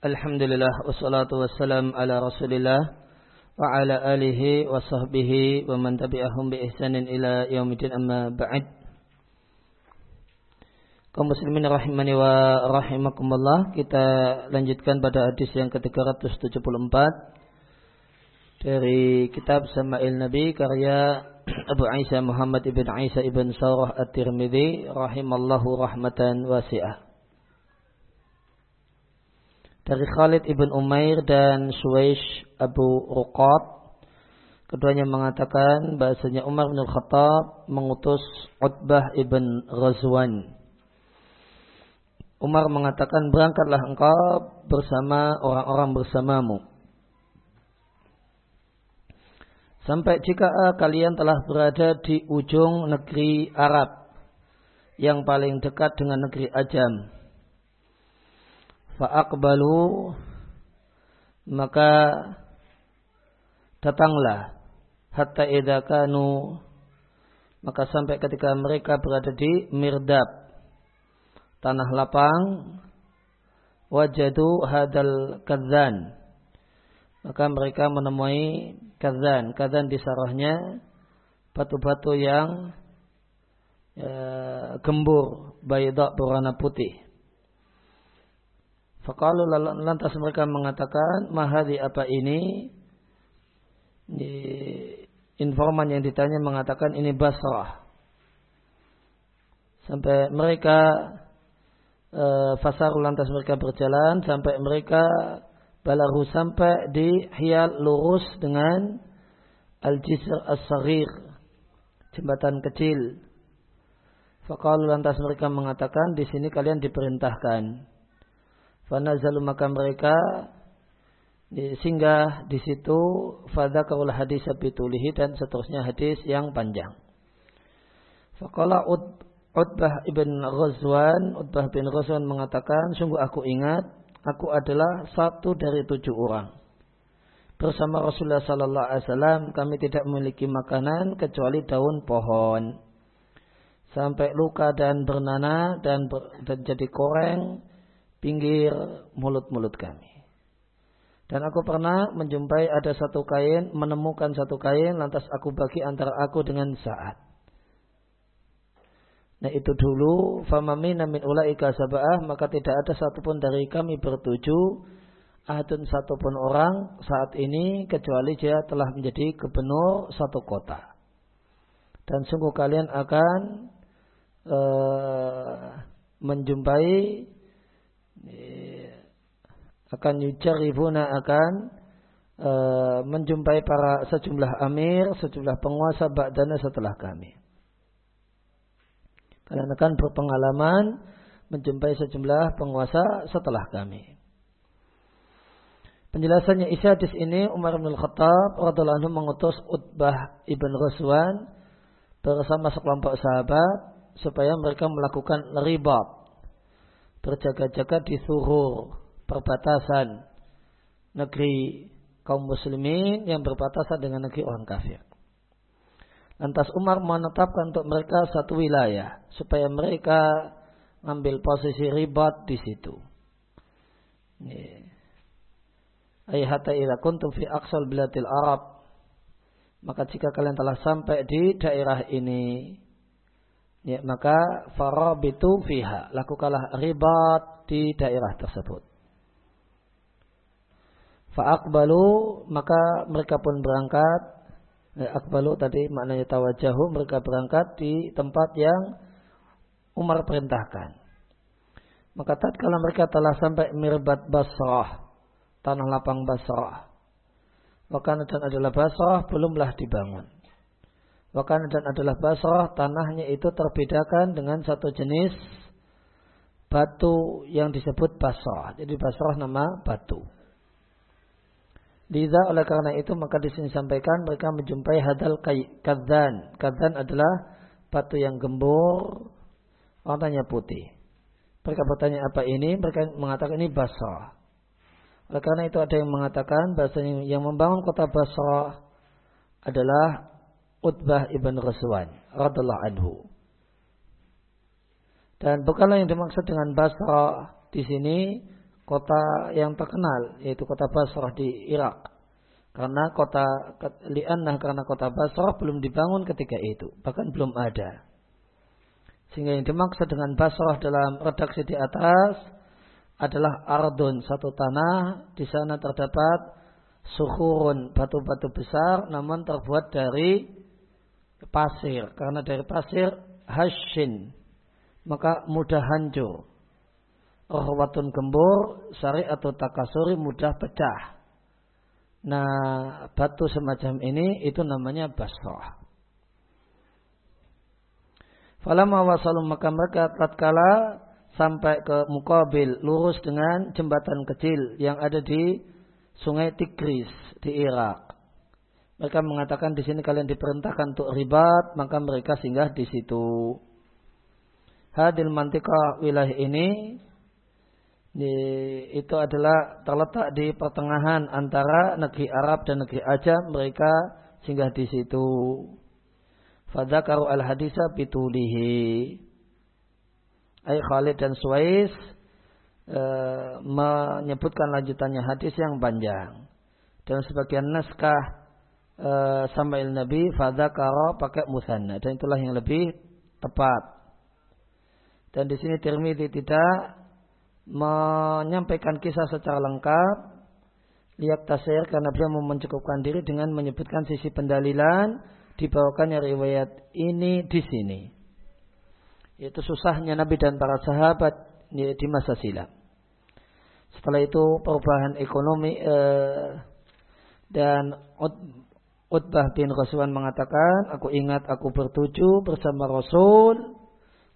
Alhamdulillah wassalatu wassalam ala Rasulillah wa ala alihi wa sahbihi wa man tabi'ahum bi ihsanin ila yaumidin amma ba'd. Kaum muslimin rahimani wa rahimakumullah, kita lanjutkan pada hadis yang ke-374 dari kitab Sama'il Nabi karya Abu Aisyah Muhammad ibn Aisyah ibn Saurah At-Tirmidzi rahimallahu rahmatan wasi'ah dari Khalid ibn Umair dan Suwaish Abu Ruqat. Keduanya mengatakan bahasanya Umar bin Khattab mengutus Utbah ibn Ghazwan. Umar mengatakan berangkatlah engkau bersama orang-orang bersamamu. Sampai jika kalian telah berada di ujung negeri Arab yang paling dekat dengan negeri Ajam fa'aqbalu maka datanglah. Hatta idza kanu. Maka sampai ketika mereka berada di mirdab tanah lapang wajadu hadal kadzan. Maka mereka menemui kadzan. Kadzan di sarahnya batu-batu yang ya, gembur bayda berwarna putih Fakalu lantas mereka mengatakan mahadi apa ini? Di informan yang ditanya mengatakan ini Basrah. Sampai mereka e, fasar lantas mereka berjalan sampai mereka balahu sampai di hial lurus dengan al-jisr as-saghir jembatan kecil. Fakalu lantas mereka mengatakan di sini kalian diperintahkan Fanazalu maka mereka singgah di situ fadzakarul hadis bitulihi dan seterusnya hadis yang panjang. Faqala Utbah ibn Ghazwan, Utbah bin Ghazwan mengatakan, sungguh aku ingat, aku adalah satu dari tujuh orang. Bersama Rasulullah Sallallahu Alaihi Wasallam, kami tidak memiliki makanan kecuali daun pohon. Sampai luka dan bernanah dan, ber, dan jadi koreng pinggir mulut-mulut kami. Dan aku pernah menjumpai ada satu kain, menemukan satu kain, lantas aku bagi antara aku dengan saat. Nah itu dulu, famamina min ulaika sabah, maka tidak ada satupun dari kami bertuju, adun satupun orang saat ini, kecuali dia telah menjadi gubernur satu kota. Dan sungguh kalian akan uh, menjumpai akan yujaribuna akan e, menjumpai para sejumlah amir, sejumlah penguasa ba'dana setelah kami. Kalian akan berpengalaman menjumpai sejumlah penguasa setelah kami. Penjelasannya isi ini Umar bin Khattab radhiallahu anhu mengutus Utbah ibn Ghazwan bersama sekelompok sahabat supaya mereka melakukan ribat berjaga-jaga di suhur perbatasan negeri kaum muslimin yang berbatasan dengan negeri orang kafir. Lantas Umar menetapkan untuk mereka satu wilayah supaya mereka ambil posisi ribat di situ. Ayat ila kuntum fi aqsal biladil Arab. Maka jika kalian telah sampai di daerah ini, ya, maka farabitu fiha. Lakukanlah ribat di daerah tersebut. Fa'akbalu maka mereka pun berangkat. Ya, akbalu tadi maknanya tawajahu mereka berangkat di tempat yang Umar perintahkan. Maka tatkala mereka telah sampai Mirbat Basrah, tanah lapang Basrah. Maka dan adalah Basrah belumlah dibangun. Bahkan dan adalah Basrah, tanahnya itu terbedakan dengan satu jenis batu yang disebut Basrah. Jadi Basrah nama batu. Liza oleh karena itu maka di sini sampaikan mereka menjumpai hadal kadzan. Kadzan adalah batu yang gembur, warnanya putih. Mereka bertanya apa ini? Mereka mengatakan ini Basrah. Oleh karena itu ada yang mengatakan bahasanya yang membangun kota Basrah adalah Utbah ibn Ghazwan radhiallahu anhu. Dan bukanlah yang dimaksud dengan Basra di sini kota yang terkenal yaitu kota Basrah di Irak. Karena kota li'annah karena kota Basrah belum dibangun ketika itu, bahkan belum ada. Sehingga yang dimaksud dengan Basrah dalam redaksi di atas adalah ardun, satu tanah. Di sana terdapat suhurun, batu-batu besar namun terbuat dari pasir. Karena dari pasir hashin, maka mudah hancur. Rohwatun gembur, sari atau takasuri mudah pecah. Nah, batu semacam ini itu namanya basrah. Falamma wasalum maka mereka tatkala sampai ke mukabil lurus dengan jembatan kecil yang ada di sungai Tigris di Irak. Mereka mengatakan di sini kalian diperintahkan untuk ribat, maka mereka singgah di situ. Hadil mantika wilayah ini di, itu adalah terletak di pertengahan antara negeri Arab dan negeri Ajam. Mereka singgah di situ. Fadzakaru al hadisa bitulihi. Ay Khalid dan Suwais e, menyebutkan lanjutannya hadis yang panjang. Dan sebagian naskah e, Samail Nabi fadzakara pakai musanna. Dan itulah yang lebih tepat. Dan di sini Tirmidzi tidak menyampaikan kisah secara lengkap. Lihat tasir karena beliau mau mencukupkan diri dengan menyebutkan sisi pendalilan dibawakannya riwayat ini di sini. Yaitu susahnya Nabi dan para sahabat di masa silam. Setelah itu perubahan ekonomi eh, dan Utbah bin Rasulullah mengatakan aku ingat aku bertuju bersama Rasul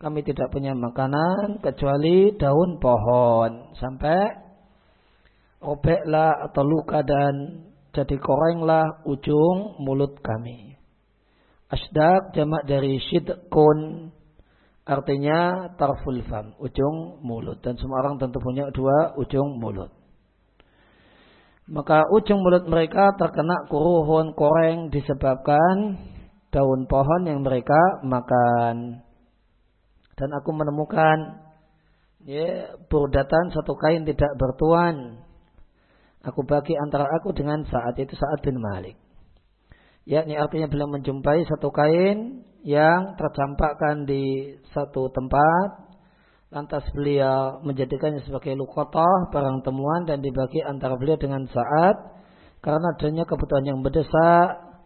kami tidak punya makanan kecuali daun pohon sampai robeklah atau luka dan jadi korenglah ujung mulut kami. Asdak jamak dari shidkun artinya tarful fam, ujung mulut dan semua orang tentu punya dua ujung mulut. Maka ujung mulut mereka terkena kuruhun koreng disebabkan daun pohon yang mereka makan dan aku menemukan ya burdatan satu kain tidak bertuan. Aku bagi antara aku dengan saat itu saat bin Malik. Ya, ini artinya beliau menjumpai satu kain yang tercampakkan di satu tempat. Lantas beliau menjadikannya sebagai lukotoh, barang temuan dan dibagi antara beliau dengan saat. Karena adanya kebutuhan yang mendesak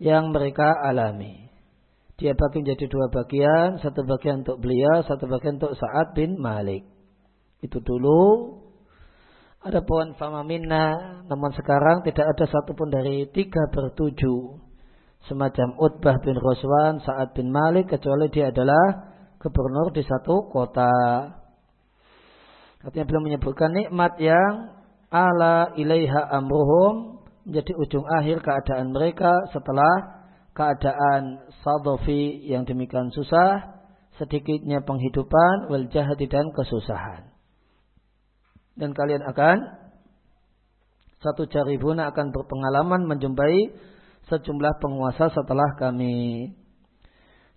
yang mereka alami. Dia bagi menjadi dua bagian, satu bagian untuk beliau, satu bagian untuk Sa'ad bin Malik. Itu dulu. Ada pohon fama minna, namun sekarang tidak ada satupun dari tiga bertujuh. Semacam Utbah bin Roswan, Sa'ad bin Malik, kecuali dia adalah gubernur di satu kota. Artinya belum menyebutkan nikmat yang ala ilaiha amruhum menjadi ujung akhir keadaan mereka setelah keadaan sadofi yang demikian susah, sedikitnya penghidupan, wal dan kesusahan. Dan kalian akan satu jari buna akan berpengalaman menjumpai sejumlah penguasa setelah kami.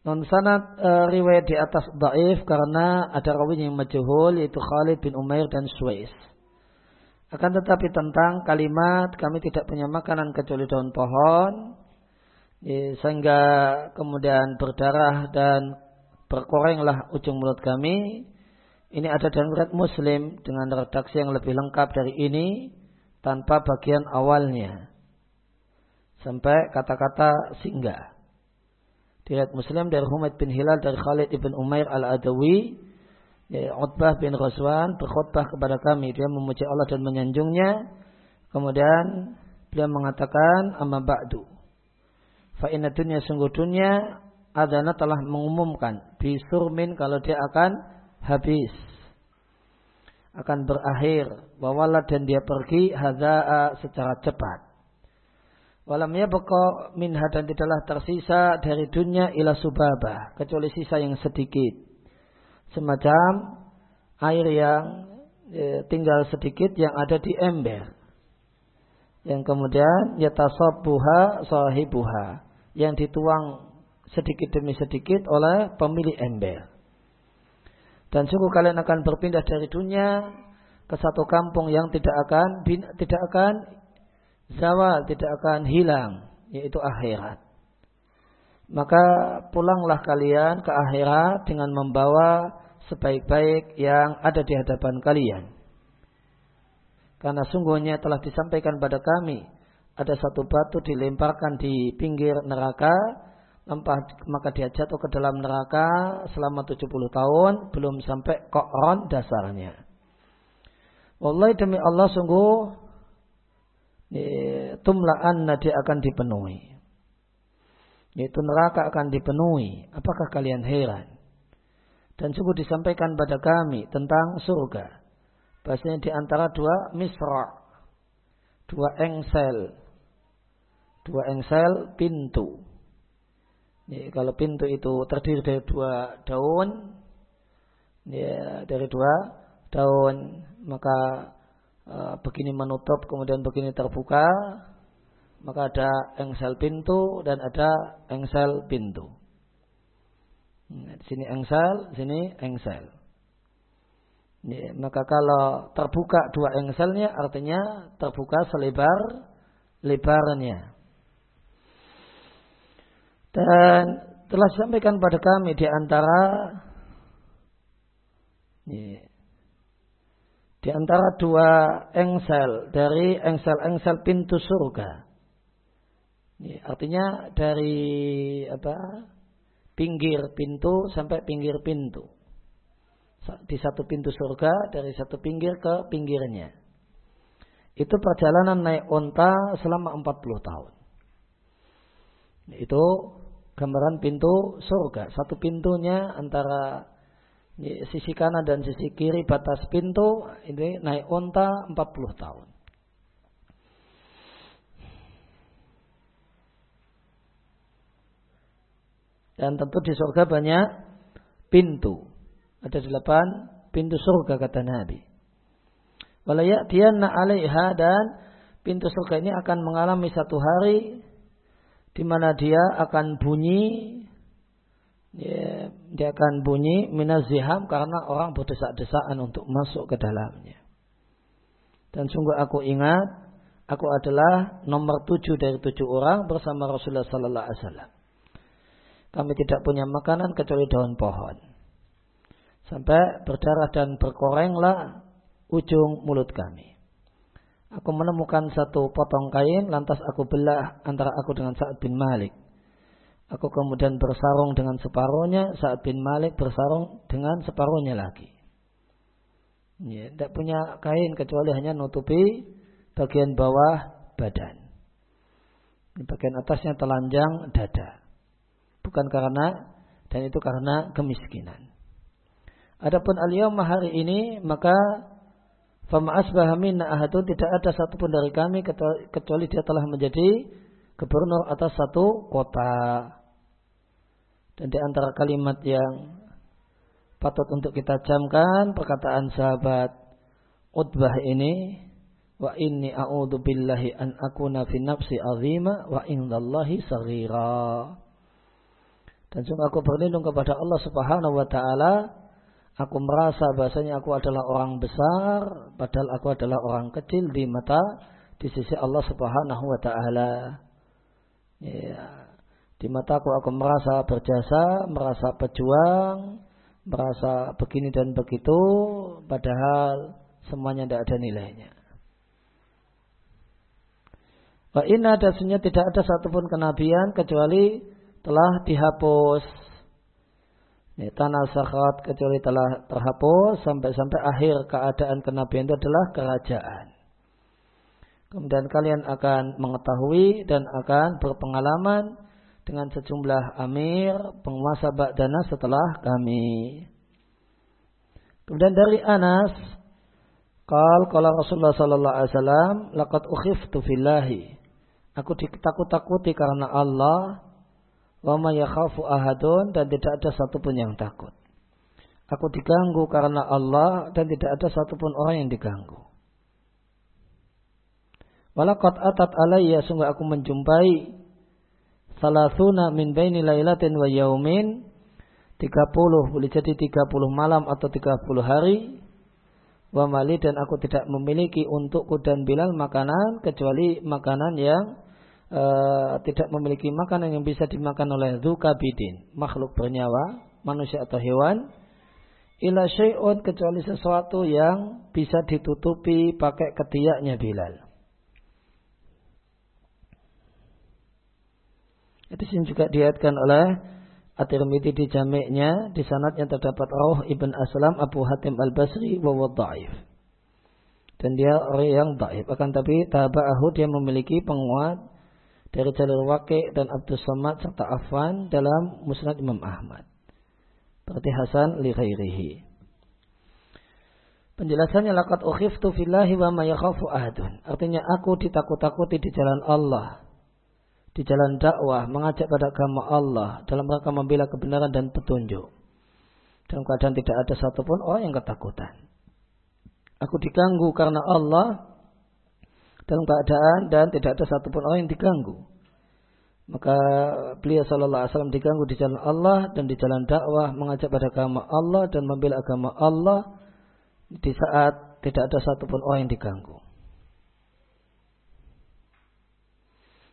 Non sanad e, riwayat di atas daif karena ada rawi yang majhul yaitu Khalid bin Umair dan Suwais. Akan tetapi tentang kalimat kami tidak punya makanan kecuali daun pohon sehingga kemudian berdarah dan berkorenglah ujung mulut kami. Ini ada dalam riwayat Muslim dengan redaksi yang lebih lengkap dari ini tanpa bagian awalnya. Sampai kata-kata singgah. Riwayat Muslim dari Humaid bin Hilal dari Khalid ibn Umair al-Adawi ya, Utbah bin Ghazwan berkhutbah kepada kami. Dia memuji Allah dan menyanjungnya. Kemudian beliau mengatakan amma ba'du. Fa'inna dunia sungguh dunia adana telah mengumumkan bisurmin kalau dia akan habis akan berakhir wawalah dan dia pergi hadza'a secara cepat walam yabqa minha dan tidaklah tersisa dari dunia ila subabah kecuali sisa yang sedikit semacam air yang e, tinggal sedikit yang ada di ember yang kemudian yatasabbuha sahibuha yang dituang sedikit demi sedikit oleh pemilik ember. Dan sungguh kalian akan berpindah dari dunia ke satu kampung yang tidak akan tidak akan zawal, tidak akan hilang, yaitu akhirat. Maka pulanglah kalian ke akhirat dengan membawa sebaik-baik yang ada di hadapan kalian. Karena sungguhnya telah disampaikan pada kami, ada satu batu dilemparkan di pinggir neraka, maka dia jatuh ke dalam neraka selama 70 tahun, belum sampai kokron dasarnya. Wallahi demi Allah sungguh, tumla'anna dia akan dipenuhi. Yaitu neraka akan dipenuhi. Apakah kalian heran? Dan sungguh disampaikan pada kami tentang surga. Bahasanya di antara dua misra. Dua engsel. Dua engsel pintu. Ya, kalau pintu itu terdiri dari dua daun. Ya, dari dua daun. Maka begini menutup kemudian begini terbuka. Maka ada engsel pintu dan ada engsel pintu. Nah, di sini engsel, sini engsel. Ya, maka kalau terbuka dua engselnya artinya terbuka selebar lebarnya. Dan telah disampaikan pada kami di antara ya, di antara dua engsel dari engsel-engsel pintu surga. Ya, artinya dari apa? pinggir pintu sampai pinggir pintu. Di satu pintu surga dari satu pinggir ke pinggirnya. Itu perjalanan naik onta selama 40 tahun. Itu gambaran pintu surga. Satu pintunya antara sisi kanan dan sisi kiri batas pintu ini naik onta 40 tahun. Dan tentu di surga banyak pintu. Ada delapan pintu surga kata Nabi. Walayatiyanna alaiha dan pintu surga ini akan mengalami satu hari di mana dia akan bunyi ya, dia akan bunyi minaziham karena orang berdesak-desakan untuk masuk ke dalamnya. Dan sungguh aku ingat aku adalah nomor tujuh dari tujuh orang bersama Rasulullah Sallallahu Alaihi Wasallam. Kami tidak punya makanan kecuali daun pohon. Sampai berdarah dan berkorenglah ujung mulut kami. Aku menemukan satu potong kain, lantas aku belah antara aku dengan Sa'ad bin Malik. Aku kemudian bersarung dengan separuhnya, Sa'ad bin Malik bersarung dengan separuhnya lagi. Ya, tidak punya kain kecuali hanya nutupi bagian bawah badan. Bagian atasnya telanjang dada bukan karena dan itu karena kemiskinan. Adapun al-yawma hari ini maka fama asbaha minna tidak ada satupun dari kami kecuali dia telah menjadi gubernur atas satu kota. Dan di antara kalimat yang patut untuk kita camkan perkataan sahabat Utbah ini wa inni a'udzu billahi an akuna fi nafsi azima wa indallahi saghira. Dan sungguh aku berlindung kepada Allah Subhanahu wa taala. Aku merasa bahasanya aku adalah orang besar padahal aku adalah orang kecil di mata di sisi Allah Subhanahu wa taala. Ya. Di mataku aku merasa berjasa, merasa pejuang, merasa begini dan begitu, padahal semuanya tidak ada nilainya. Wa inna dasarnya tidak ada satupun kenabian kecuali telah dihapus. Ini tanah sakhat kecuali telah terhapus sampai-sampai akhir keadaan kenabian itu adalah kerajaan. Kemudian kalian akan mengetahui dan akan berpengalaman dengan sejumlah amir, penguasa Ba'dana setelah kami. Kemudian dari Anas, Qal qala Rasulullah sallallahu alaihi wasallam, laqad ukhiftu fillahi. Aku ditakut-takuti karena Allah Wama yakhafu ahadun dan tidak ada satupun yang takut. Aku diganggu karena Allah dan tidak ada satupun orang yang diganggu. Walakot atat alaiya sungguh aku menjumpai salasuna min baini lailatin wa yaumin 30 boleh jadi 30 malam atau 30 hari wa mali dan aku tidak memiliki untukku dan Bilal makanan kecuali makanan yang uh, tidak memiliki makanan yang bisa dimakan oleh dzukabidin, makhluk bernyawa, manusia atau hewan. Ila syai'un kecuali sesuatu yang bisa ditutupi pakai ketiaknya Bilal. Itu juga diatkan oleh At-Tirmidzi di jamiknya di sanadnya terdapat Rauh Ibn Aslam Abu Hatim Al-Basri wa dhaif. Dan dia orang yang dhaif. Akan tapi tabahu dia memiliki penguat dari jalur Waqi dan Abdus Somad serta Afwan dalam Musnad Imam Ahmad. Berarti Hasan li ghairihi. Penjelasannya laqad ukhiftu fillahi wa ma yakhafu ahadun. Artinya aku ditakut-takuti di jalan Allah di jalan dakwah, mengajak pada agama Allah dalam rangka membela kebenaran dan petunjuk. Dalam keadaan tidak ada satupun orang yang ketakutan. Aku diganggu karena Allah dalam keadaan dan tidak ada satupun orang yang diganggu. Maka beliau Shallallahu Alaihi Wasallam diganggu di jalan Allah dan di jalan dakwah mengajak pada agama Allah dan membela agama Allah di saat tidak ada satupun orang yang diganggu.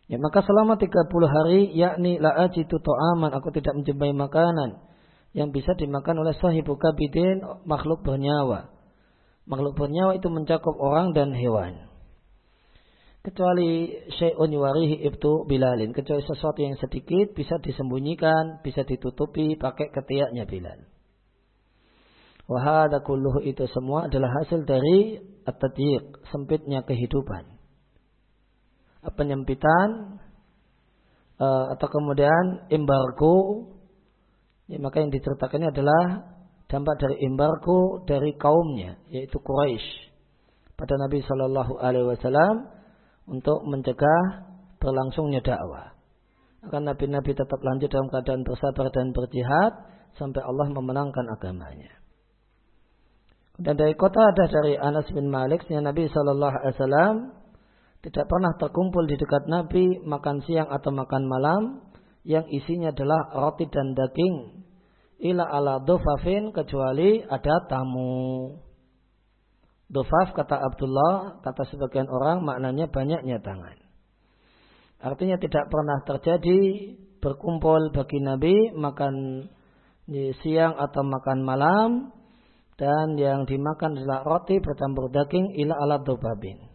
Ya, maka selama 30 hari yakni la ajitu ta'aman aku tidak menjumpai makanan yang bisa dimakan oleh sahibu kabidin makhluk bernyawa. Makhluk bernyawa itu mencakup orang dan hewan. Kecuali syai'un yuwarihi ibtu bilalin. Kecuali sesuatu yang sedikit bisa disembunyikan, bisa ditutupi pakai ketiaknya Bilal. Wahada kulluhu itu semua adalah hasil dari at sempitnya kehidupan penyempitan uh, atau kemudian embargo ya, maka yang diceritakannya adalah dampak dari embargo dari kaumnya yaitu Quraisy pada Nabi Shallallahu Alaihi Wasallam untuk mencegah berlangsungnya dakwah. Akan nabi-nabi tetap lanjut dalam keadaan bersabar dan berjihad sampai Allah memenangkan agamanya. Dan dari kota ada dari Anas bin Malik, Nabi Shallallahu Alaihi Wasallam tidak pernah terkumpul di dekat Nabi makan siang atau makan malam yang isinya adalah roti dan daging ila ala dofafin kecuali ada tamu. Dofaf kata Abdullah, kata sebagian orang maknanya banyaknya tangan. Artinya tidak pernah terjadi berkumpul bagi Nabi makan siang atau makan malam dan yang dimakan adalah roti bercampur daging ila ala dofafin.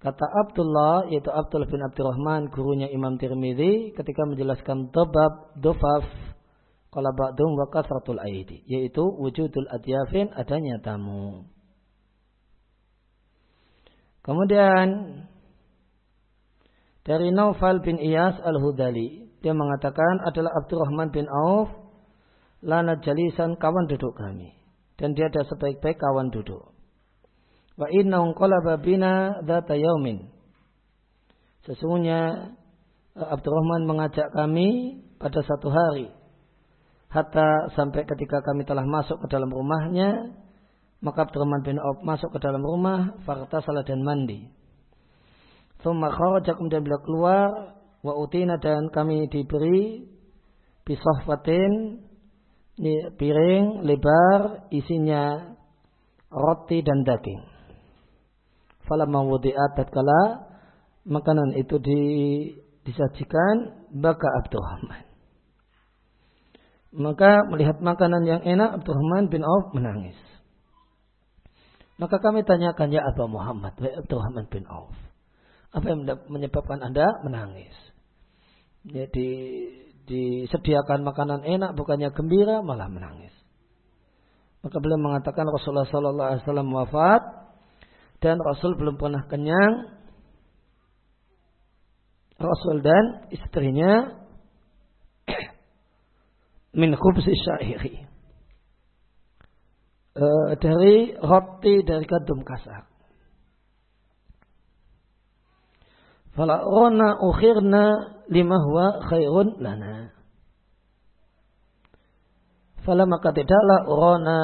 Kata Abdullah, yaitu Abdullah bin Abdurrahman, gurunya Imam Tirmidzi, ketika menjelaskan dobab, dofaf, kalau ba'dum wa aidi, yaitu wujudul adyafin, adanya tamu. Kemudian, dari Naufal bin Iyas al-Hudali, dia mengatakan adalah Abdurrahman bin Auf, lana jalisan kawan duduk kami. Dan dia ada sebaik-baik kawan duduk. Wa inna qalaba bina dzata yaumin. Sesungguhnya eh, Abdurrahman mengajak kami pada satu hari. Hatta sampai ketika kami telah masuk ke dalam rumahnya, maka Abdurrahman bin Auf masuk ke dalam rumah, farta salat dan mandi. Thumma kharaja kemudian beliau keluar, wa utina dan kami diberi bisahfatin piring lebar isinya roti dan daging falamma wudi'at tatkala makanan itu di, disajikan baka Abdurrahman. Maka melihat makanan yang enak Abdurrahman bin Auf menangis. Maka kami tanyakan ya Abu Muhammad, wa Abdurrahman bin Auf. Apa yang menyebabkan Anda menangis? Jadi disediakan makanan enak bukannya gembira malah menangis. Maka beliau mengatakan Rasulullah sallallahu alaihi wasallam wafat dan Rasul belum pernah kenyang. Rasul dan istrinya min khubsi syairi. E, dari roti dari gandum kasar. Fala'ona ukhirna lima huwa khairun lana. Fala maka tidaklah urona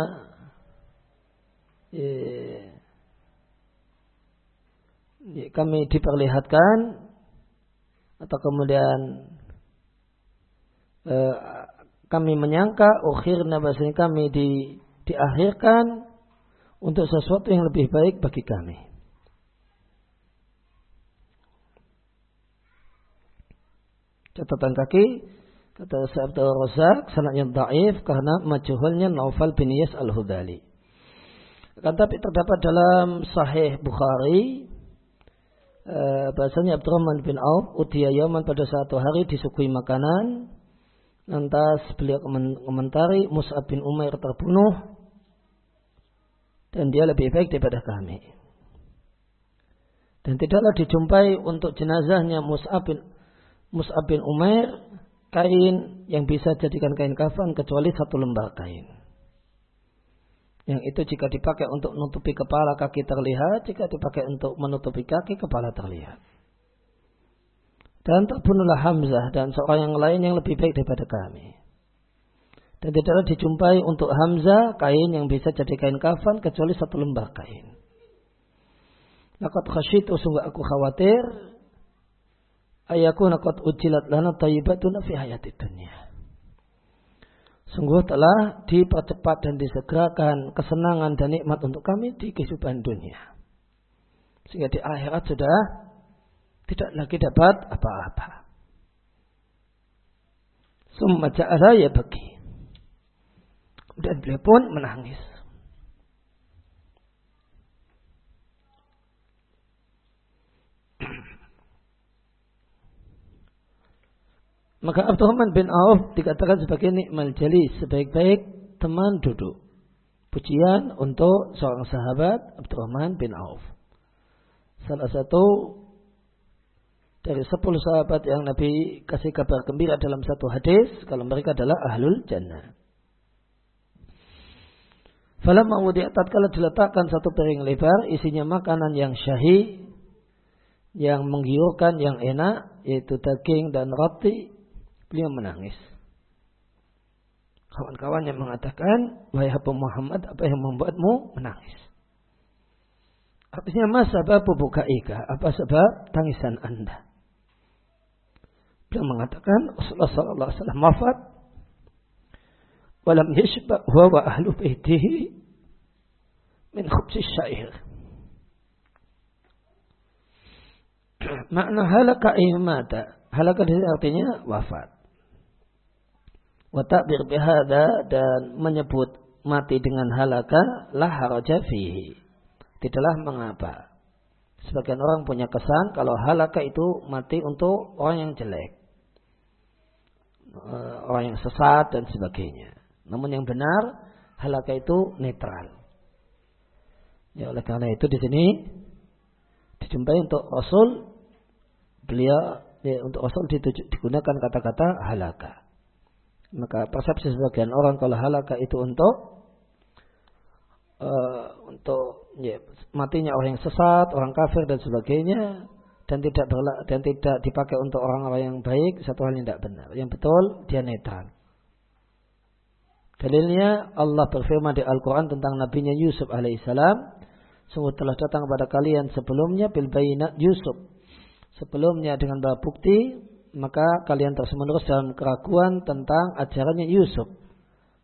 eh, kami diperlihatkan atau kemudian eh, kami menyangka ukhirna bahasanya kami di, diakhirkan untuk sesuatu yang lebih baik bagi kami. Catatan kaki kata Sa'abd al-Razak sanadnya dhaif karena majhulnya Naufal bin Yas al-Hudali. Kan tapi terdapat dalam Sahih Bukhari eh, bahasanya Abdurrahman bin Auf utia Yaman pada satu hari disukui makanan lantas beliau komentari Mus'ab bin Umair terbunuh dan dia lebih baik daripada kami. Dan tidaklah dijumpai untuk jenazahnya Mus'ab bin, Mus'ab bin Umair kain yang bisa jadikan kain kafan kecuali satu lembar kain. Yang itu jika dipakai untuk menutupi kepala kaki terlihat, jika dipakai untuk menutupi kaki kepala terlihat. Dan terbunuhlah Hamzah dan seorang yang lain yang lebih baik daripada kami. Dan tidaklah dijumpai untuk Hamzah kain yang bisa jadi kain kafan kecuali satu lembar kain. Lakat khasyitu sungguh aku khawatir ayakuna qad ujilat lana tayyibatuna fi hayati dunia. Sungguh telah dipercepat dan disegerakan kesenangan dan nikmat untuk kami di kehidupan dunia. Sehingga di akhirat sudah tidak lagi dapat apa-apa. Summa ja'ala ya bagi. Dan beliau pun menangis. Maka Abdurrahman bin Auf dikatakan sebagai nikmal jali, sebaik-baik teman duduk. Pujian untuk seorang sahabat Abdurrahman bin Auf. Salah satu dari sepuluh sahabat yang Nabi kasih kabar gembira dalam satu hadis kalau mereka adalah ahlul jannah. Falamma wudi'at tatkala diletakkan satu piring lebar isinya makanan yang syahih yang menggiurkan yang enak yaitu daging dan roti beliau menangis. Kawan-kawannya mengatakan, "Wahai Abu Muhammad, apa yang membuatmu menangis?" Habisnya masa babu buka ika, apa sebab tangisan Anda? Beliau mengatakan, Rasulullah sallallahu alaihi wasallam wafat walam yashba huwa wa ahlu baitihi min khubsi syair. Makna halaka mata. Halaka artinya wafat. Wa ta'bir bihada dan menyebut mati dengan halaka lah haraja fihi. Tidaklah mengapa. Sebagian orang punya kesan kalau halaka itu mati untuk orang yang jelek. Eh, orang yang sesat dan sebagainya. Namun yang benar halaka itu netral. Ya oleh karena itu di sini dijumpai untuk Rasul beliau ya, untuk Rasul digunakan kata-kata halaka. Maka persepsi sebagian orang kalau halaka itu untuk uh, untuk ya, matinya orang yang sesat, orang kafir dan sebagainya dan tidak berla, dan tidak dipakai untuk orang-orang yang baik satu hal yang tidak benar. Yang betul dia netral. Dalilnya Allah berfirman di Al-Quran tentang nabinya Yusuf alaihissalam. Sungguh telah datang kepada kalian sebelumnya bil bayinat Yusuf. Sebelumnya dengan bukti, maka kalian terus menerus dalam keraguan tentang ajarannya Yusuf.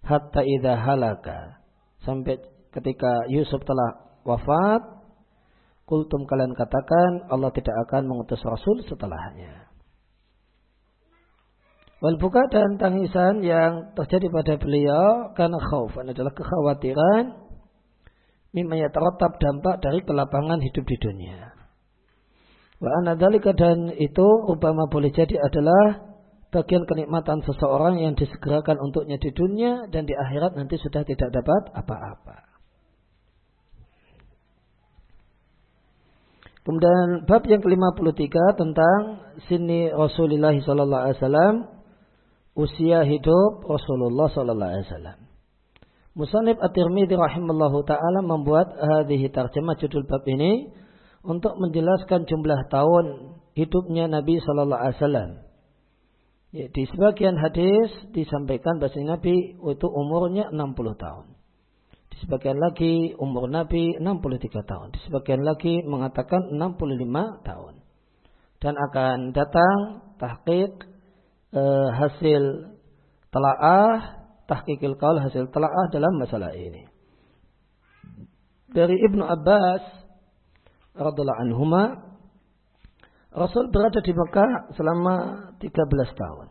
Hatta idha halaka. Sampai ketika Yusuf telah wafat, kultum kalian katakan Allah tidak akan mengutus Rasul setelahnya. Wal buka dan tangisan yang terjadi pada beliau karena khaufan adalah kekhawatiran mimma yatarattab dampak dari kelapangan hidup di dunia. Wa anadhalika dan itu upama boleh jadi adalah bagian kenikmatan seseorang yang disegerakan untuknya di dunia dan di akhirat nanti sudah tidak dapat apa-apa. Kemudian bab yang ke-53 tentang sini Rasulullah sallallahu alaihi wasallam usia hidup Rasulullah sallallahu alaihi wasallam. Musanib At-Tirmidzi rahimallahu taala membuat hadhihi tarjemah judul bab ini untuk menjelaskan jumlah tahun hidupnya Nabi sallallahu alaihi wasallam. Ya, di sebagian hadis disampaikan bahwa Nabi itu umurnya 60 tahun. Di sebagian lagi umur Nabi 63 tahun. Di sebagian lagi mengatakan 65 tahun. Dan akan datang tahqiq eh, hasil telaah tahqiqil qaul hasil telaah dalam masalah ini. dari Ibnu Abbas radhiallahu anhuma Rasul berada di Mekah selama 13 tahun.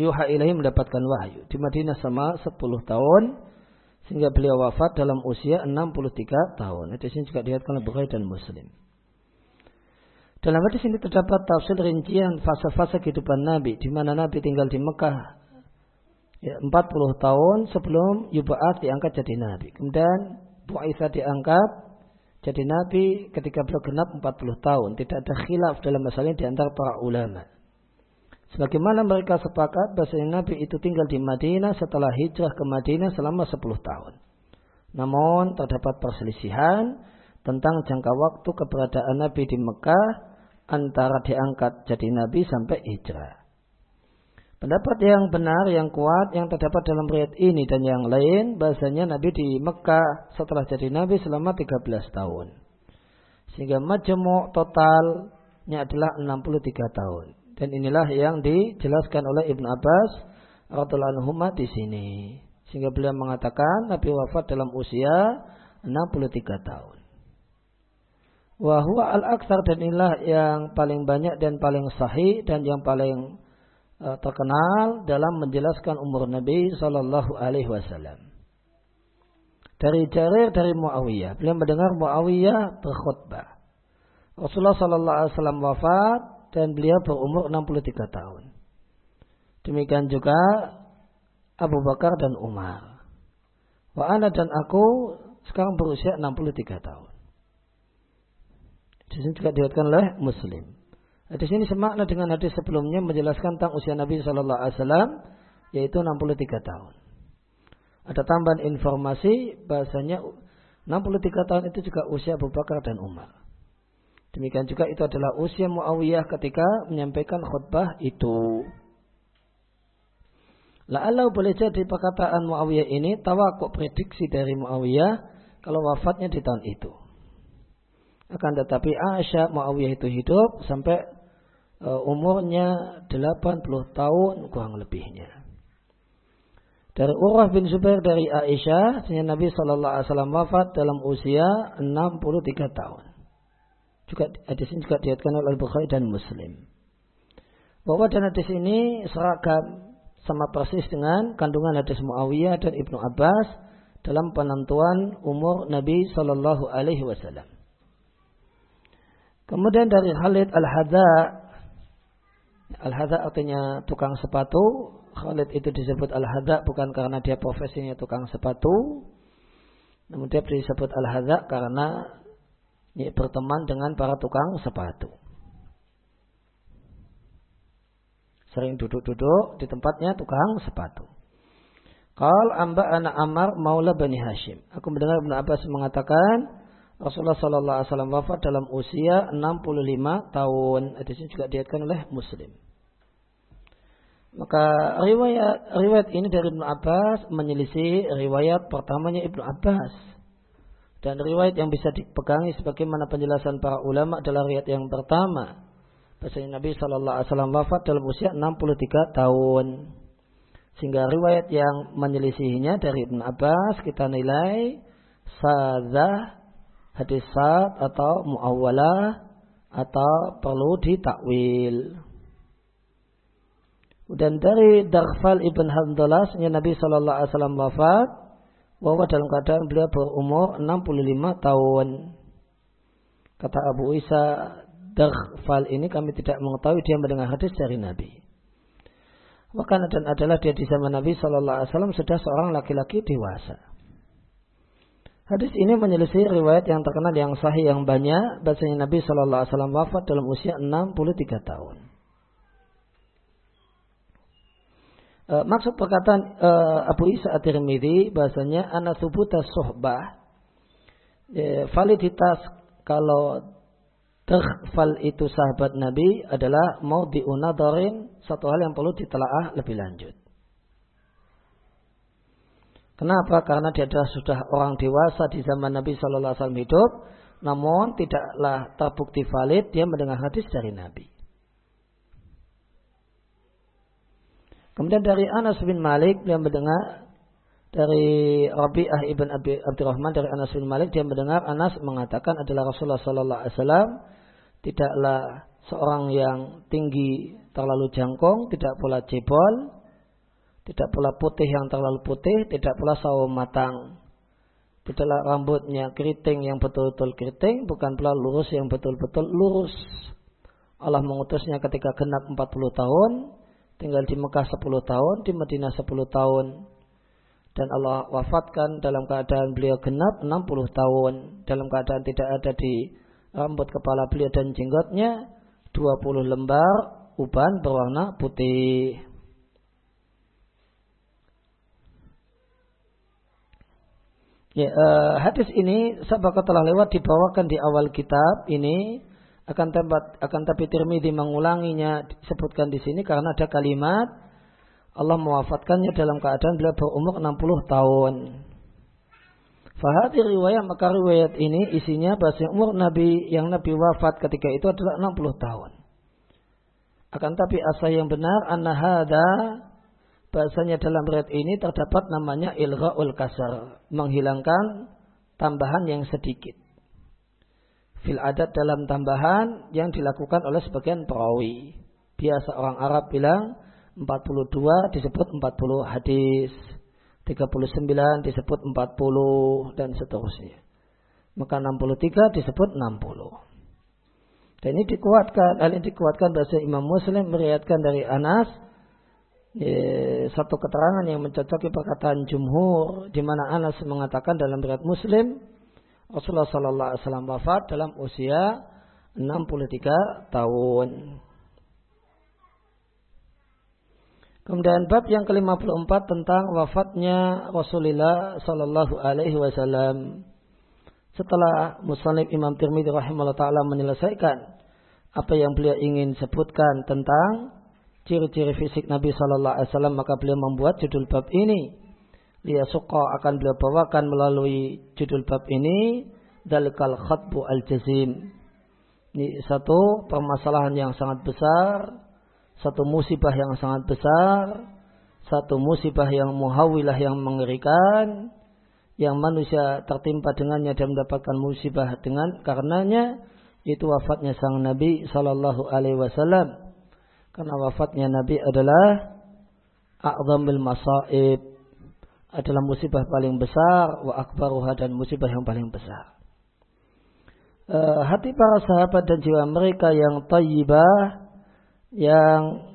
Yuha ilahi mendapatkan wahyu. Di Madinah sama 10 tahun. Sehingga beliau wafat dalam usia 63 tahun. Hadis ini juga dilihatkan oleh Bukhari dan Muslim. Dalam hadis ini terdapat tafsir rincian fase-fase kehidupan Nabi. Di mana Nabi tinggal di Mekah ya, 40 tahun sebelum Yuba'at diangkat jadi Nabi. Kemudian Bu'aitha diangkat jadi Nabi ketika beliau genap 40 tahun. Tidak ada khilaf dalam masalah ini di antara para ulama. Sebagaimana mereka sepakat bahwa Nabi itu tinggal di Madinah setelah hijrah ke Madinah selama 10 tahun. Namun terdapat perselisihan tentang jangka waktu keberadaan Nabi di Mekah antara diangkat jadi Nabi sampai hijrah. Pendapat yang benar, yang kuat, yang terdapat dalam riwayat ini dan yang lain, bahasanya Nabi di Mekah setelah jadi Nabi selama 13 tahun. Sehingga majemuk totalnya adalah 63 tahun. Dan inilah yang dijelaskan oleh Ibn Abbas radhiallahu anhu di sini. Sehingga beliau mengatakan Nabi wafat dalam usia 63 tahun. Wahwa al-aksar dan inilah yang paling banyak dan paling sahih dan yang paling terkenal dalam menjelaskan umur Nabi Shallallahu Alaihi Wasallam. Dari Jarir dari Muawiyah, beliau mendengar Muawiyah berkhutbah. Rasulullah Shallallahu Alaihi Wasallam wafat dan beliau berumur 63 tahun. Demikian juga Abu Bakar dan Umar. Wa ana dan aku sekarang berusia 63 tahun. Di sini juga dilihatkan oleh Muslim. Hadis ini semakna dengan hadis sebelumnya menjelaskan tentang usia Nabi Shallallahu Alaihi Wasallam yaitu 63 tahun. Ada tambahan informasi bahasanya 63 tahun itu juga usia Abu Bakar dan Umar. Demikian juga itu adalah usia Muawiyah ketika menyampaikan khutbah itu. La'allahu boleh jadi perkataan Muawiyah ini tawakuk prediksi dari Muawiyah kalau wafatnya di tahun itu. Akan tetapi Aisyah Muawiyah itu hidup sampai umurnya 80 tahun kurang lebihnya. Dari Urwah bin Zubair dari Aisyah, sehingga Nabi Shallallahu Alaihi Wasallam wafat dalam usia 63 tahun. Juga hadis ini juga diatkan oleh Bukhari dan Muslim. Bahwa dan hadis ini seragam sama persis dengan kandungan hadis Muawiyah dan Ibnu Abbas dalam penentuan umur Nabi Shallallahu Alaihi Wasallam. Kemudian dari Khalid Al-Hadza Al-Hada artinya tukang sepatu. Khalid itu disebut Al-Hada bukan karena dia profesinya tukang sepatu. Namun dia disebut Al-Hada karena ya, berteman dengan para tukang sepatu. Sering duduk-duduk di tempatnya tukang sepatu. Qal amba anak Amar maula Bani Hashim. Aku mendengar Ibn Abbas mengatakan Rasulullah Sallallahu Alaihi Wasallam wafat dalam usia 65 tahun. Hadis ini juga diatkan oleh Muslim. Maka riwayat riwayat ini dari Ibnu Abbas menyelisih riwayat pertamanya Ibnu Abbas. Dan riwayat yang bisa dipegangi sebagaimana penjelasan para ulama adalah riwayat yang pertama. Bahasanya Nabi Shallallahu Alaihi Wasallam wafat dalam usia 63 tahun. Sehingga riwayat yang menyelisihinya dari Ibnu Abbas kita nilai sadah hadis sad atau muawalah atau perlu ditakwil. Dan dari Darfal ibn Handalah, Nabi Shallallahu Alaihi Wasallam wafat, bahwa dalam keadaan beliau berumur 65 tahun. Kata Abu Isa, Darfal ini kami tidak mengetahui dia mendengar hadis dari Nabi. Bahkan dan adalah dia di zaman Nabi Shallallahu Alaihi Wasallam sudah seorang laki-laki dewasa. Hadis ini menyelisih riwayat yang terkenal yang sahih yang banyak. Bahasanya Nabi Shallallahu Alaihi Wasallam wafat dalam usia 63 tahun. E, maksud perkataan e, Abu Isa At-Tirmidzi bahasanya anak subuta sohbah e, validitas kalau terfal itu sahabat Nabi adalah mau diunadarin satu hal yang perlu ditelaah lebih lanjut. Kenapa? Karena dia adalah sudah orang dewasa di zaman Nabi Shallallahu Alaihi Wasallam hidup, namun tidaklah terbukti valid dia mendengar hadis dari Nabi. Kemudian dari Anas bin Malik dia mendengar dari Rabi'ah ibn Abi Abdurrahman dari Anas bin Malik dia mendengar Anas mengatakan adalah Rasulullah sallallahu alaihi wasallam tidaklah seorang yang tinggi terlalu jangkung, tidak pula jebol, tidak pula putih yang terlalu putih, tidak pula sawo matang. Tidaklah rambutnya keriting yang betul-betul keriting, bukan pula lurus yang betul-betul lurus. Allah mengutusnya ketika genap 40 tahun, tinggal di Mekah 10 tahun, di Madinah 10 tahun. Dan Allah wafatkan dalam keadaan beliau genap 60 tahun. Dalam keadaan tidak ada di rambut kepala beliau dan jenggotnya, 20 lembar uban berwarna putih. Ya, uh, hadis ini sebab telah lewat dibawakan di awal kitab ini akan tempat akan tapi Tirmidzi mengulanginya disebutkan di sini karena ada kalimat Allah mewafatkannya dalam keadaan beliau berumur 60 tahun. Fahadi riwayat maka riwayat ini isinya bahasa umur Nabi yang Nabi wafat ketika itu adalah 60 tahun. Akan tapi asal yang benar anna hada bahasanya dalam riwayat ini terdapat namanya ilghaul kasar, menghilangkan tambahan yang sedikit. Fil adat dalam tambahan yang dilakukan oleh sebagian perawi. Biasa orang Arab bilang 42 disebut 40 hadis. 39 disebut 40 dan seterusnya. Maka 63 disebut 60. Dan ini dikuatkan, hal ini dikuatkan bahasa Imam Muslim meriatkan dari Anas Ya, satu keterangan yang mencocoki perkataan jumhur di mana Anas mengatakan dalam riwayat Muslim Rasulullah sallallahu alaihi wasallam wafat dalam usia 63 tahun. Kemudian bab yang ke-54 tentang wafatnya Rasulullah sallallahu alaihi wasallam. Setelah Muslim Imam Tirmidzi rahimahullah taala menyelesaikan apa yang beliau ingin sebutkan tentang ciri-ciri fisik Nabi Shallallahu Alaihi Wasallam maka beliau membuat judul bab ini. Lia suka akan beliau bawakan melalui judul bab ini dalikal khatbu al jazim. Ini satu permasalahan yang sangat besar, satu musibah yang sangat besar, satu musibah yang muhawilah yang mengerikan, yang manusia tertimpa dengannya dan mendapatkan musibah dengan karenanya itu wafatnya sang Nabi Shallallahu Alaihi Wasallam karena wafatnya Nabi adalah a'zamil masaib. Adalah musibah paling besar. Wa akbaruha dan musibah yang paling besar. Uh, hati para sahabat dan jiwa mereka yang tayyibah. Yang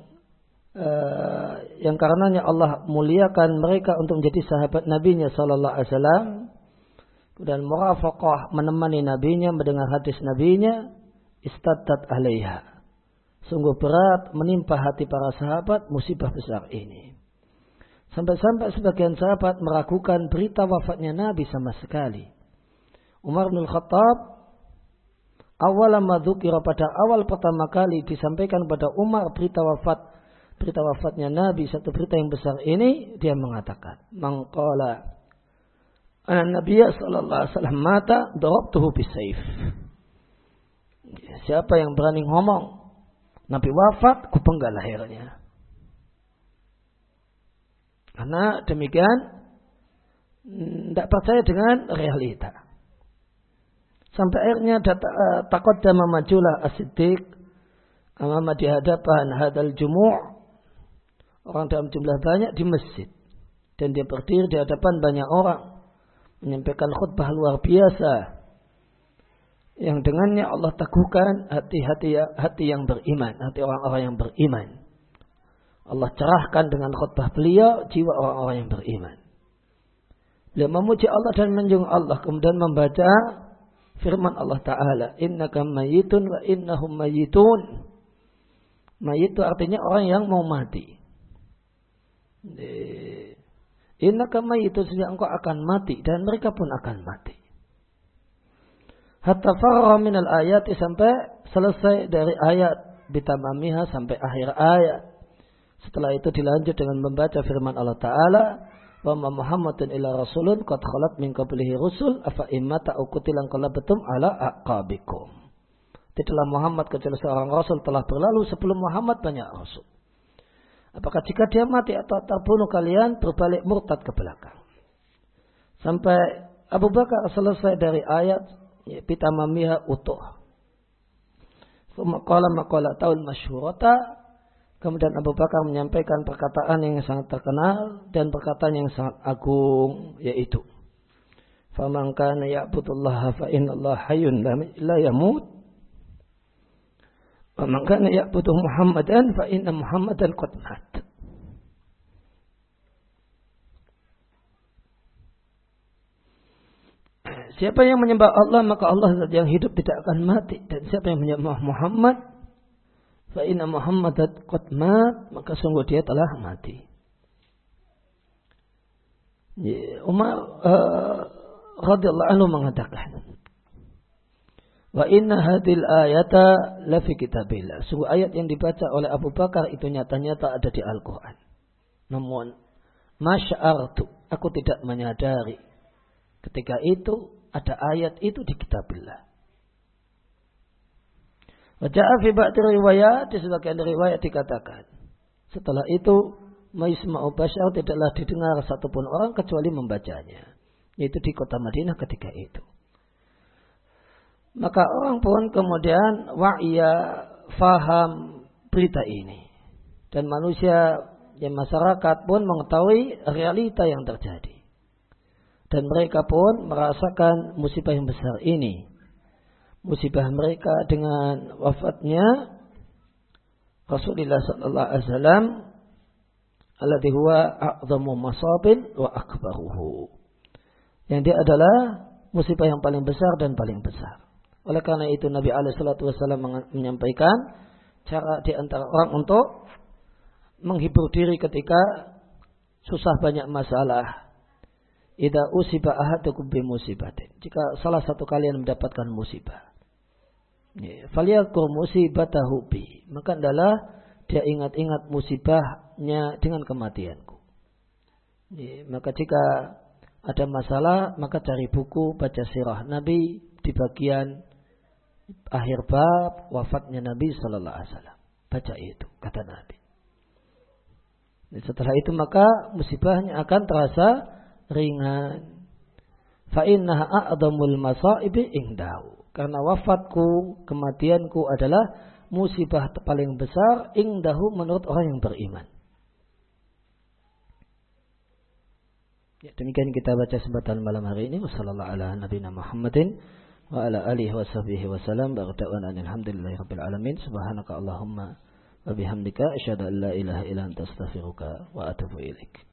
uh, yang karenanya Allah muliakan mereka untuk menjadi sahabat nabinya sallallahu alaihi wasallam dan murafaqah menemani nabinya mendengar hadis nabinya istaddat alaiha Sungguh berat menimpa hati para sahabat musibah besar ini. Sampai-sampai sebagian sahabat meragukan berita wafatnya Nabi sama sekali. Umar bin Khattab awal madzukira pada awal pertama kali disampaikan pada Umar berita wafat berita wafatnya Nabi satu berita yang besar ini dia mengatakan mangqala Anak Nabi sallallahu alaihi wasallam mata darabtuhu bisayf. Siapa yang berani ngomong Nabi wafat, kupenggal lehernya. Karena demikian tidak percaya dengan realita. Sampai akhirnya uh, takut dan memajulah asidik amama di hadapan hadal jumu' orang dalam jumlah banyak di masjid dan dia berdiri di hadapan banyak orang menyampaikan khutbah luar biasa yang dengannya Allah teguhkan hati-hati hati yang beriman, hati orang-orang yang beriman. Allah cerahkan dengan khutbah beliau jiwa orang-orang yang beriman. Beliau memuji Allah dan menjung Allah kemudian membaca firman Allah Ta'ala innaka mayitun wa innahum mayitun mayit itu artinya orang yang mau mati innaka mayitun sehingga engkau akan mati dan mereka pun akan mati hatta farra minal ayat sampai selesai dari ayat bitamamiha sampai akhir ayat. Setelah itu dilanjut dengan membaca firman Allah Ta'ala wa ma Muhammadun illa rasulun qad khalat min qablihi rusul afa immata ukutilan betum ala aqabikum. Tidaklah Muhammad kecuali seorang rasul telah berlalu sebelum Muhammad banyak rasul. Apakah jika dia mati atau terbunuh kalian berbalik murtad ke belakang? Sampai Abu Bakar selesai dari ayat ya, pitamamiha utuh. Maqala maqala taul masyhurata. Kemudian Abu Bakar menyampaikan perkataan yang sangat terkenal dan perkataan yang sangat agung yaitu Faman kana ya'budullaha fa innallaha hayyun la yamut. Wa man kana ya'budu Muhammadan fa inna Muhammadan qad mat Siapa yang menyembah Allah maka Allah yang hidup tidak akan mati dan siapa yang menyembah Muhammad fa inna Muhammadan qad mat maka sungguh dia telah mati. Umar uh, radhiyallahu anhu mengatakan Wa inna hadil ayata la fi kitabillah. Sungguh ayat yang dibaca oleh Abu Bakar itu nyata-nyata ada di Al-Quran. Namun, masya'artu. Aku tidak menyadari. Ketika itu ada ayat itu di kitabillah. Waja'a fi riwayat, di sebagian riwayat dikatakan. Setelah itu, Maisma'u Bashar tidaklah didengar satupun orang kecuali membacanya. Yaitu di kota Madinah ketika itu. Maka orang pun kemudian wa'ya faham berita ini. Dan manusia yang masyarakat pun mengetahui realita yang terjadi dan mereka pun merasakan musibah yang besar ini. Musibah mereka dengan wafatnya Rasulullah sallallahu alaihi wasallam alladhi huwa a'zamu masabin wa akbaruhu. Yang dia adalah musibah yang paling besar dan paling besar. Oleh karena itu Nabi alaihi salatu wasallam menyampaikan cara di antara orang untuk menghibur diri ketika susah banyak masalah Ida usiba ahadukum bi musibatin. Jika salah satu kalian mendapatkan musibah. Faliyakur musibatahu bi. Maka adalah dia ingat-ingat musibahnya dengan kematianku. Maka jika ada masalah, maka cari buku, baca sirah Nabi di bagian akhir bab wafatnya Nabi Sallallahu Alaihi Wasallam. Baca itu, kata Nabi. setelah itu maka musibahnya akan terasa ringan. Fa innaha a'dhamul masaibi indahu. Karena wafatku, kematianku adalah musibah paling besar indahu menurut orang yang beriman. Ya, demikian kita baca sebatan malam hari ini. Wassalamualaikum ala nabiyina Muhammadin wa ala alihi wa sahbihi wa salam. Rabbil alamin. Subhanaka Allahumma wa bihamdika asyhadu an la ilaha illa anta wa atubu ilaik.